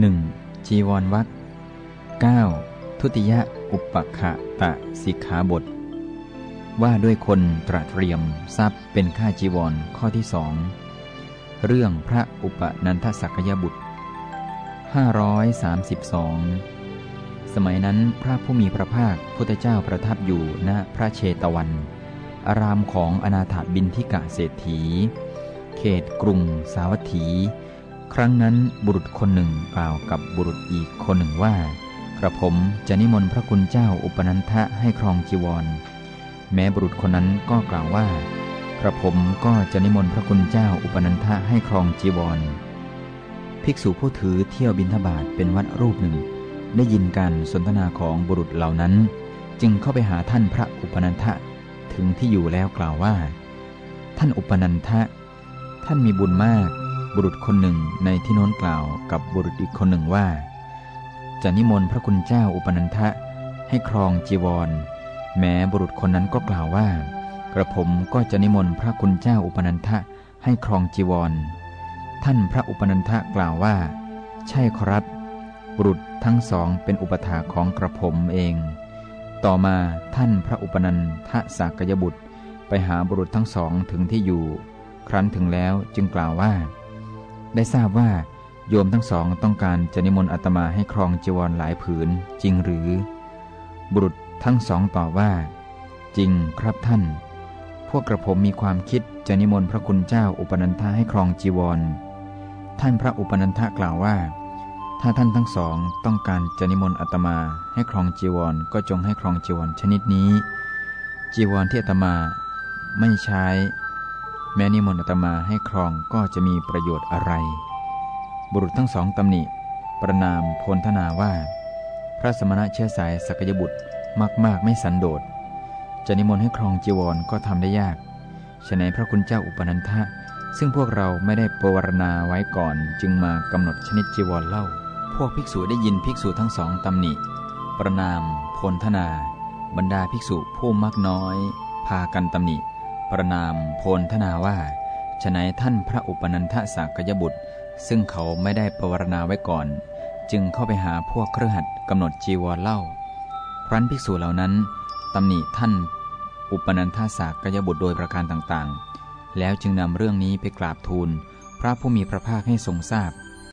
1. จีวรวัก 9. ทุติยอุปขะตะสิกขาบท ว่าด้วยคนตระเตรียมทรัพย์เป็นค่าจีวรข้อที่สองเรื่องพระอุปนันทสักยบุตร 532 สมัยนั้นพระผู้มีพระภาคพุทธเจ้าประทับอยู่ณพระเชตวัน อารามของอนาถบินทิกะเศรษฐี เขตกรุงสาวัตถี ครั้งนั้นบุรุษคนหนึ่งกล่าวกับบุรุษอีกคนหนึ่งว่า กระผมจะนิมนต์พระคุณเจ้าอุปนันทะให้ครองจีวร แม้บุรุษคนนั้นก็กล่าวว่า กระผมก็จะนิมนต์พระคุณเจ้าอุปนันทะให้ครองจีวร ภิกษุผู้ถือเที่ยวบิณฑบาตเป็นวัดรูปหนึ่ง ได้ยินการสนทนาของบุรุษเหล่านั้น จึงเข้าไปหาท่านพระอุปนันทะถึงที่อยู่แล้วกล่าวว่า ท่านอุปนันทะ ท่านมีบุญมาก บุรุษคนหนึ่งในที่โน้นกล่าวกับบุรุษอีกคนหนึ่งว่า จะนิมนต์พระคุณเจ้าอุปนันทะให้ครองจีวร แม้บุรุษคนนั้นก็กล่าวว่า กระผมก็จะนิมนต์พระคุณเจ้าอุปนันทะให้ครองจีวร ท่านพระอุปนันทะกล่าวว่า ใช่ครับบุรุษทั้งสองเป็นอุปถาของกระผมเอง ต่อมาท่านพระอุปนันทะสากยบุตร ไปหาบุรุษทั้งสองถึงที่อยู่ ครั้นถึงแล้วจึงกล่าวว่า ได้ทราบว่า โยมทั้งสองต้องการจะนิมนต์อาตมาให้ครองจีวรหลายผืนจริงหรือ บุรุษทั้งสองตอบว่า จริงครับท่าน พวกกระผมมีความคิดจะนิมนต์พระคุณเจ้าอุปนันทะให้ครองจีวร ท่านพระอุปนันทะกล่าวว่า ถ้าท่านทั้งสองต้องการจะนิมนต์อาตมาให้ครองจีวรก็จงให้ครองจีวรชนิดนี้ จีวรที่อาตมาไม่ใช้ แม้นิมนต์อาตมาให้ครองก็จะมีประโยชน์อะไร บุรุษทั้งสองตำหนิ ประนามพลธนาว่า พระสมณะเชื้อสายสักยบุตรมาก ๆ ไม่สันโดษ จะนิมนต์ให้ครองจีวรก็ทำได้ยากฉะนั้นพระคุณเจ้าอุปนันทะ ซึ่งพวกเราไม่ได้ปรารณาไว้ก่อนจึงมากำหนดชนิดจีวรเล่า พวกภิกษุได้ยินภิกษุทั้งสองตำหนิ ประนามพลธนา บรรดาภิกษุผู้มากน้อย พากันตำหนิ ประนามโพลธนาว่าฉะนั้นท่านพระอุปนันทสากยบุตร ซึ่งเขาไม่ได้ปรารณาไว้ก่อน จึงเข้าไปหาพวกเครือขัดกำหนดจีวรเล่า ครั้นภิกษุเหล่านั้นตำหนิท่านอุปนันทสากยบุตรโดยประการต่างๆ แล้วจึงนำเรื่องนี้ไปกราบทูล พระผู้มีพระภาคให้ทรงทราบ